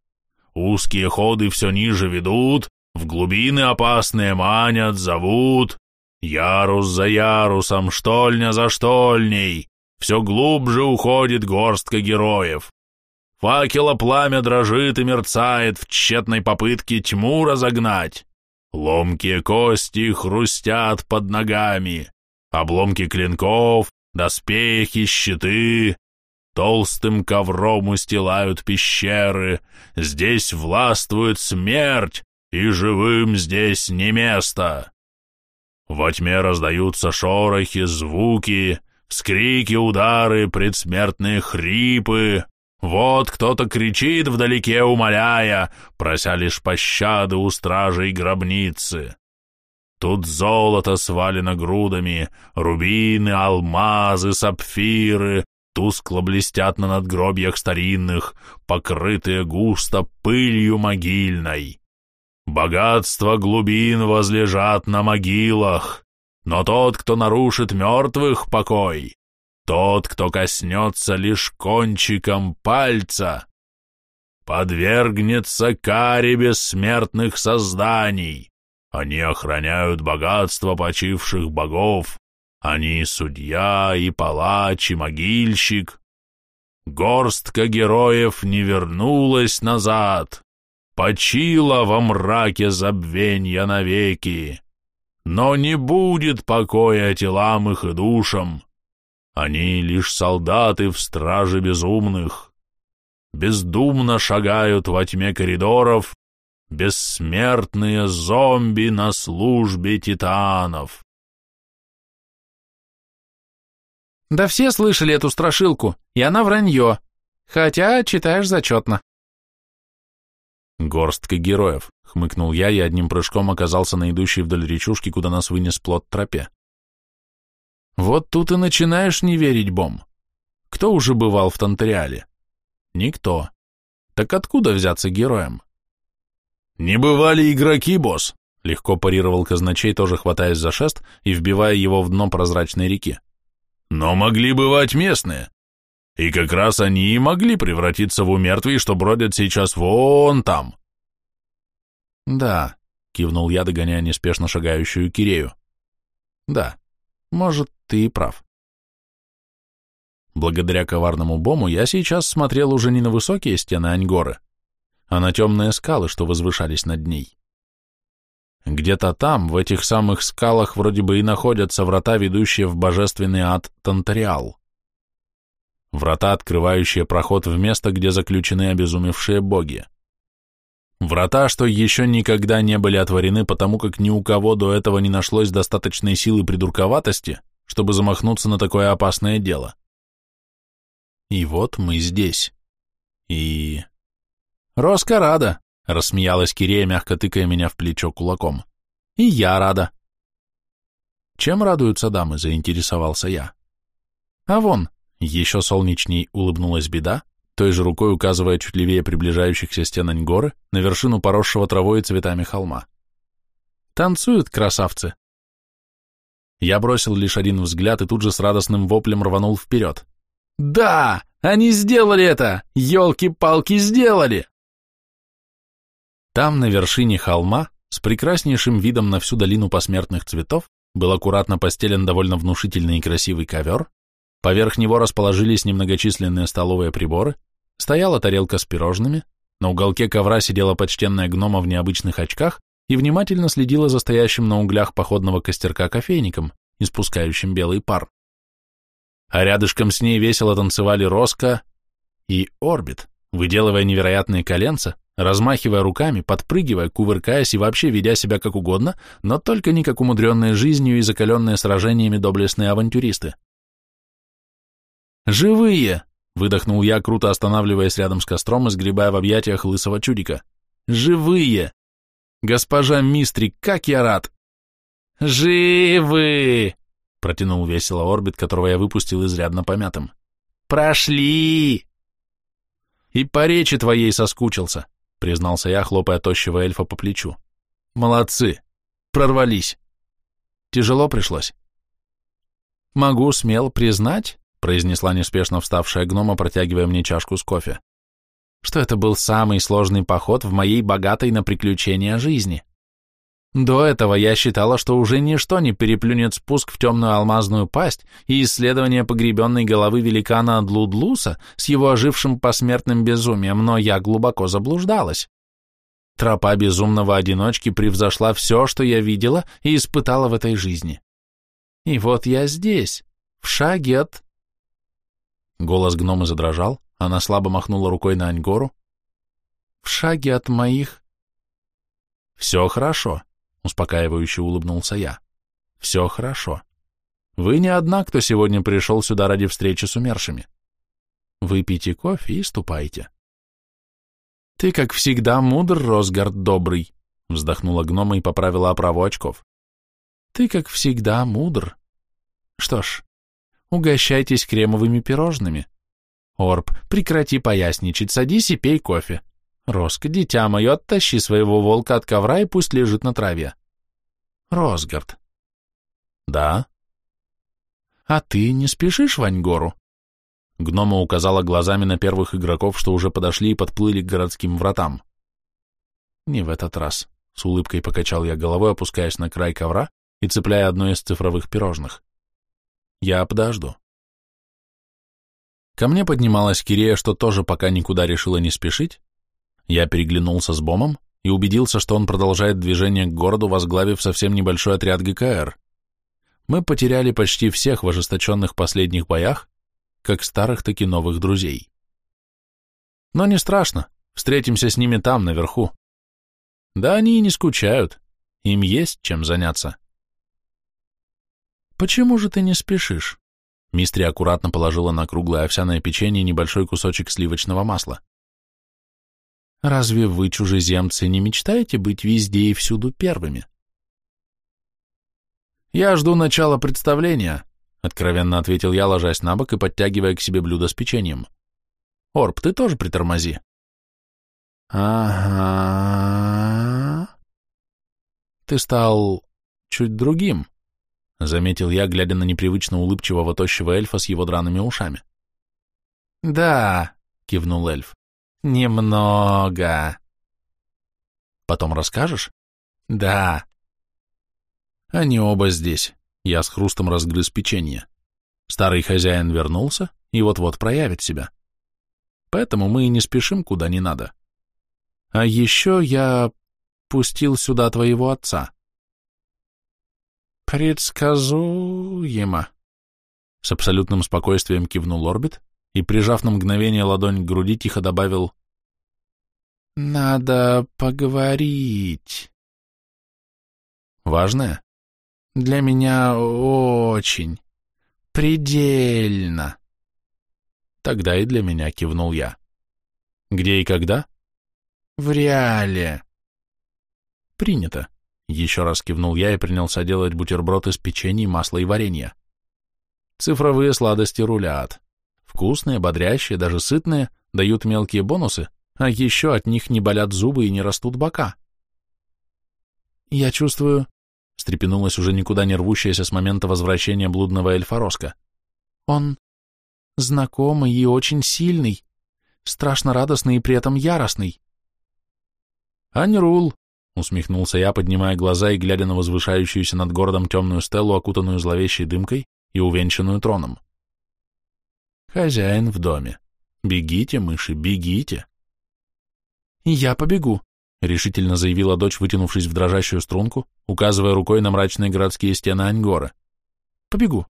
Узкие ходы все ниже ведут, в глубины опасные манят, зовут, Ярус за ярусом, штольня за штольней, все глубже уходит горстка героев. Факела пламя дрожит и мерцает в тщетной попытке тьму разогнать. Ломкие кости хрустят под ногами, обломки клинков, доспехи, щиты. Толстым ковром устилают пещеры, здесь властвует смерть, и живым здесь не место. Во тьме раздаются шорохи, звуки, вскрики, удары, предсмертные хрипы. Вот кто-то кричит вдалеке, умоляя, прося лишь пощады у стражей гробницы. Тут золото свалено грудами, рубины, алмазы, сапфиры, тускло блестят на надгробьях старинных, покрытые густо пылью могильной. Богатства глубин возлежат на могилах, но тот, кто нарушит мертвых покой, тот, кто коснется лишь кончиком пальца, подвергнется каре бессмертных созданий. Они охраняют богатство почивших богов, они судья и палач и могильщик. Горстка героев не вернулась назад, почила во мраке забвенья навеки. Но не будет покоя телам их и душам. Они лишь солдаты в страже безумных. Бездумно шагают во тьме коридоров бессмертные зомби на службе титанов. Да все слышали эту страшилку, и она вранье, хотя читаешь зачетно. «Горстка героев», — хмыкнул я и одним прыжком оказался на идущей вдоль речушки, куда нас вынес плод тропе. «Вот тут и начинаешь не верить, Бом. Кто уже бывал в Тантериале? Никто. Так откуда взяться героем?» «Не бывали игроки, босс», — легко парировал казначей, тоже хватаясь за шест и вбивая его в дно прозрачной реки. «Но могли бывать местные. И как раз они и могли превратиться в умертвий, что бродят сейчас вон там. Да, кивнул я, догоняя неспешно шагающую Кирею. Да, может, ты и прав. Благодаря коварному бому я сейчас смотрел уже не на высокие стены Аньгоры, а на темные скалы, что возвышались над ней. Где-то там, в этих самых скалах, вроде бы и находятся врата, ведущие в божественный ад Тантариал врата, открывающие проход в место, где заключены обезумевшие боги. Врата, что еще никогда не были отворены, потому как ни у кого до этого не нашлось достаточной силы придурковатости, чтобы замахнуться на такое опасное дело. И вот мы здесь. И... «Роска рада», — рассмеялась Кирея, мягко тыкая меня в плечо кулаком. «И я рада». «Чем радуются дамы?» — заинтересовался я. «А вон, еще солнечней улыбнулась беда, той же рукой указывая чуть левее приближающихся стен горы на вершину поросшего травой и цветами холма. «Танцуют красавцы!» Я бросил лишь один взгляд и тут же с радостным воплем рванул вперед. Да, они сделали это! Елки-палки сделали! Там, на вершине холма, с прекраснейшим видом на всю долину посмертных цветов, был аккуратно постелен довольно внушительный и красивый ковер, поверх него расположились немногочисленные столовые приборы, стояла тарелка с пирожными, на уголке ковра сидела почтенная гнома в необычных очках и внимательно следила за стоящим на углях походного костерка кофейником, испускающим белый пар. А рядышком с ней весело танцевали Роско и Орбит, выделывая невероятные коленца, размахивая руками, подпрыгивая, кувыркаясь и вообще ведя себя как угодно, но только не как умудренные жизнью и закаленные сражениями доблестные авантюристы. «Живые!» Выдохнул я, круто останавливаясь рядом с костром и сгребая в объятиях лысого чудика. «Живые! Госпожа Мистрик, как я рад!» «Живы!» — протянул весело орбит, которого я выпустил изрядно помятым. «Прошли!» «И по речи твоей соскучился», — признался я, хлопая тощего эльфа по плечу. «Молодцы! Прорвались! Тяжело пришлось?» «Могу смело признать, произнесла неспешно вставшая гнома, протягивая мне чашку с кофе, что это был самый сложный поход в моей богатой на приключения жизни. До этого я считала, что уже ничто не переплюнет спуск в темную алмазную пасть и исследование погребенной головы великана Длудлуса с его ожившим посмертным безумием, но я глубоко заблуждалась. Тропа безумного одиночки превзошла все, что я видела и испытала в этой жизни. И вот я здесь, в шаге от Голос гнома задрожал, она слабо махнула рукой на Аньгору. «В шаге от моих...» «Все хорошо», — успокаивающе улыбнулся я. «Все хорошо. Вы не одна, кто сегодня пришел сюда ради встречи с умершими. Выпейте кофе и ступайте». «Ты, как всегда, мудр, Росгард добрый», — вздохнула гнома и поправила оправу очков. «Ты, как всегда, мудр. Что ж, Угощайтесь кремовыми пирожными. Орб, прекрати поясничать, садись и пей кофе. Роско, дитя мое, оттащи своего волка от ковра и пусть лежит на траве. Росгард. Да? А ты не спешишь в Аньгору? Гнома указала глазами на первых игроков, что уже подошли и подплыли к городским вратам. Не в этот раз. С улыбкой покачал я головой, опускаясь на край ковра и цепляя одно из цифровых пирожных. Я подожду. Ко мне поднималась Кирея, что тоже пока никуда решила не спешить. Я переглянулся с Бомом и убедился, что он продолжает движение к городу, возглавив совсем небольшой отряд ГКР. Мы потеряли почти всех в ожесточенных последних боях, как старых, так и новых друзей. Но не страшно, встретимся с ними там, наверху. Да они и не скучают, им есть чем заняться. «Почему же ты не спешишь?» Мистри аккуратно положила на круглое овсяное печенье небольшой кусочек сливочного масла. «Разве вы, чужеземцы, не мечтаете быть везде и всюду первыми?» «Я жду начала представления», — откровенно ответил я, ложась на бок и подтягивая к себе блюдо с печеньем. «Орб, ты тоже притормози». «Ага...» «Ты стал чуть другим», заметил я, глядя на непривычно улыбчивого тощего эльфа с его драными ушами. «Да», — кивнул эльф, — «немного». «Потом расскажешь?» «Да». Они оба здесь. Я с хрустом разгрыз печенье. Старый хозяин вернулся и вот-вот проявит себя. Поэтому мы и не спешим куда не надо. А еще я пустил сюда твоего отца. «Предсказуемо», — с абсолютным спокойствием кивнул Орбит и, прижав на мгновение ладонь к груди, тихо добавил «Надо поговорить». «Важное?» «Для меня очень, предельно». «Тогда и для меня», — кивнул я. «Где и когда?» «В реале». «Принято». Еще раз кивнул я и принялся делать бутерброд из печенья, масла и варенья. Цифровые сладости рулят. Вкусные, бодрящие, даже сытные, дают мелкие бонусы, а еще от них не болят зубы и не растут бока. Я чувствую, встрепенулась уже никуда не рвущаяся с момента возвращения блудного эльфа Роско. Он знакомый и очень сильный, страшно радостный и при этом яростный. «Аньрул», — усмехнулся я, поднимая глаза и глядя на возвышающуюся над городом темную стелу, окутанную зловещей дымкой и увенчанную троном. «Хозяин в доме. Бегите, мыши, бегите!» «Я побегу», — решительно заявила дочь, вытянувшись в дрожащую струнку, указывая рукой на мрачные городские стены Аньгора. «Побегу».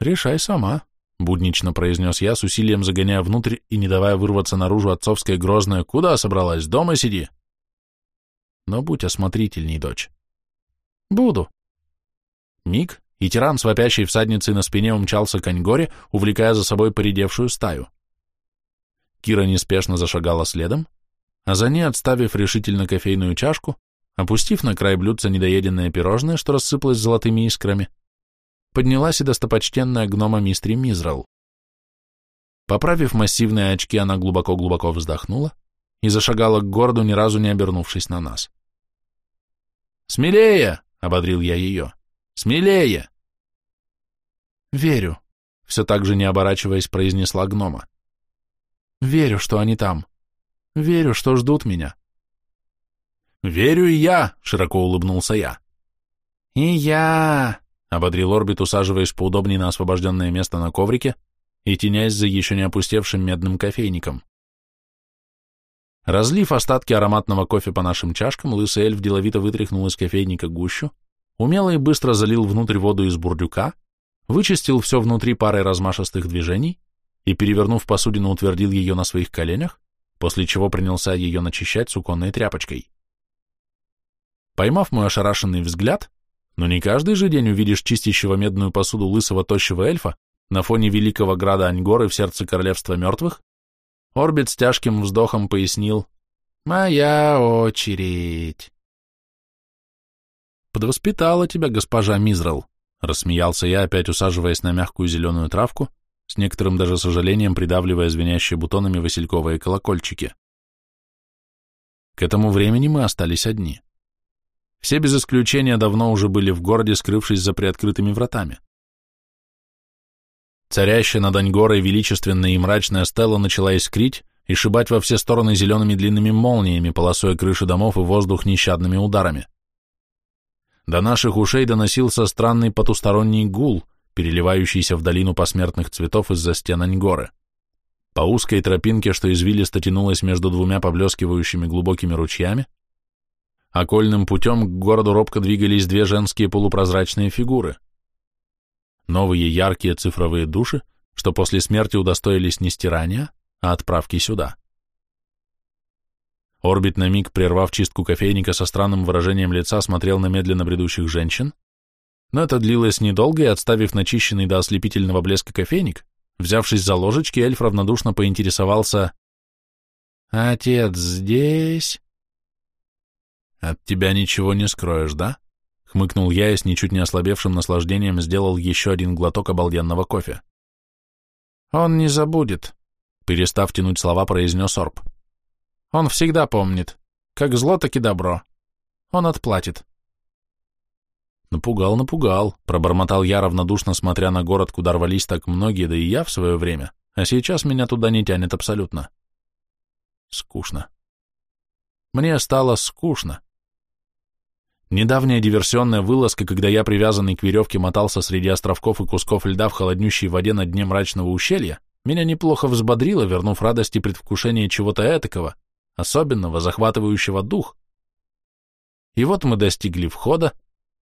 «Решай сама», — буднично произнес я, с усилием загоняя внутрь и не давая вырваться наружу отцовское грозное «Куда собралась? Дома сиди!» Но будь осмотрительней, дочь. «Буду». Миг, и тиран с вопящей всадницей на спине умчался к Аньгоре, увлекая за собой поредевшую стаю. Кира неспешно зашагала следом, а за ней, отставив решительно кофейную чашку, опустив на край блюдца недоеденное пирожное, что рассыпалось золотыми искрами, поднялась и достопочтенная гнома мистри Мизрал. Поправив массивные очки, она глубоко-глубоко вздохнула и зашагала к городу, ни разу не обернувшись на нас. «Смелее!» — ободрил я ее. «Смелее!» «Верю», — все так же не оборачиваясь, произнесла гнома. «Верю, что они там. Верю, что ждут меня». «Верю и я!» — широко улыбнулся я. «И я!» — ободрил Орбит, усаживаясь поудобнее на освобожденное место на коврике и тенясь за еще не опустевшим медным кофейником. Разлив остатки ароматного кофе по нашим чашкам, лысый эльф деловито вытряхнул из кофейника гущу, умело и быстро залил внутрь воду из бурдюка, вычистил все внутри парой размашистых движений и, перевернув посудину, утвердил ее на своих коленях, после чего принялся ее начищать суконной тряпочкой. Поймав мой ошарашенный взгляд, но не каждый же день увидишь чистящего медную посуду лысого тощего эльфа на фоне великого града Аньгоры в сердце королевства мертвых. Орбит с тяжким вздохом пояснил «Моя очередь». «Подвоспитала тебя госпожа Мизрал», — рассмеялся я, опять усаживаясь на мягкую зеленую травку, с некоторым даже сожалением придавливая звенящие бутонами васильковые колокольчики. К этому времени мы остались одни. Все без исключения давно уже были в городе, скрывшись за приоткрытыми вратами. Царящая над Аньгорой величественная и мрачная стела начала искрить и шибать во все стороны зелеными длинными молниями, полосуя крыши домов и воздух нещадными ударами. До наших ушей доносился странный потусторонний гул, переливающийся в долину посмертных цветов из-за стен Аньгоры. По узкой тропинке, что извилисто тянулась между двумя поблескивающими глубокими ручьями, окольным путем к городу робко двигались две женские полупрозрачные фигуры. Новые яркие цифровые души, что после смерти удостоились не стирания, а отправки сюда. Орбит на миг, прервав чистку кофейника со странным выражением лица, смотрел на медленно бредущих женщин, но это длилось недолго, и, отставив начищенный до ослепительного блеска кофейник, взявшись за ложечки, эльф равнодушно поинтересовался «Отец здесь?» «От тебя ничего не скроешь, да?» — хмыкнул я и с ничуть не ослабевшим наслаждением сделал еще один глоток обалденного кофе. «Он не забудет», — перестав тянуть слова, произнес Орб. «Он всегда помнит. Как зло, так и добро. Он отплатит». Напугал, напугал, пробормотал я равнодушно, смотря на город, куда рвались так многие, да и я в свое время, а сейчас меня туда не тянет абсолютно. Скучно. Мне стало скучно. Недавняя диверсионная вылазка, когда я, привязанный к веревке, мотался среди островков и кусков льда в холоднющей воде на дне мрачного ущелья, меня неплохо взбодрило, вернув радость и предвкушение чего-то этакого, особенного, захватывающего дух. И вот мы достигли входа,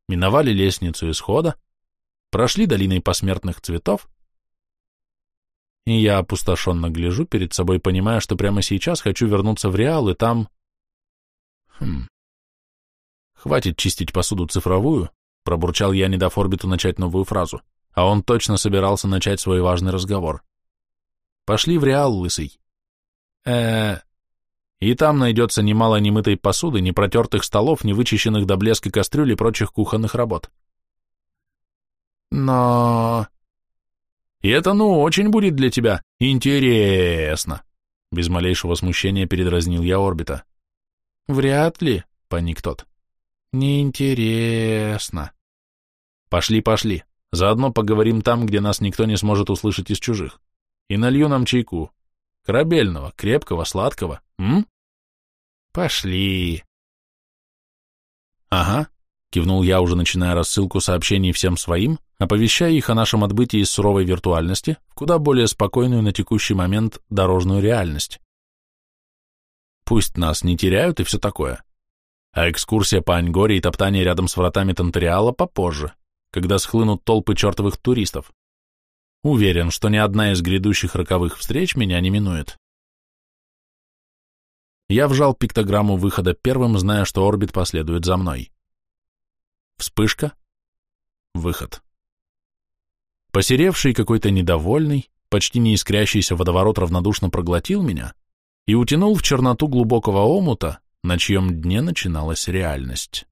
миновали лестницу исхода, прошли долиной посмертных цветов, и я опустошенно гляжу перед собой, понимая, что прямо сейчас хочу вернуться в Реал, и там... Хм... Хватит чистить посуду цифровую, пробурчал я, не дав орбиту начать новую фразу, а он точно собирался начать свой важный разговор. Пошли в Реал, лысый. э И там найдется немало немытой посуды, не протертых столов, не вычищенных до блеска кастрюль и прочих кухонных работ. Но... И это, ну, очень будет для тебя интересно. Без малейшего смущения передразнил я орбита. Вряд ли, паник тот. Неинтересно. Пошли, пошли, Заодно поговорим там, где нас никто не сможет услышать из чужих. И налью нам чайку. Корабельного, крепкого, сладкого. М? Пошли. Ага, кивнул я, уже начиная рассылку сообщений всем своим, оповещая их о нашем отбытии из суровой виртуальности в куда более спокойную на текущий момент дорожную реальность. Пусть нас не теряют и все такое. А экскурсия по Аньгоре и топтание рядом с вратами Тантериала попозже, когда схлынут толпы чертовых туристов. Уверен, что ни одна из грядущих роковых встреч меня не минует. Я вжал пиктограмму выхода первым, зная, что орбит последует за мной. Вспышка. Выход. Посеревший какой-то недовольный, почти не искрящийся водоворот равнодушно проглотил меня и утянул в черноту глубокого омута, на чьем дне начиналась реальность.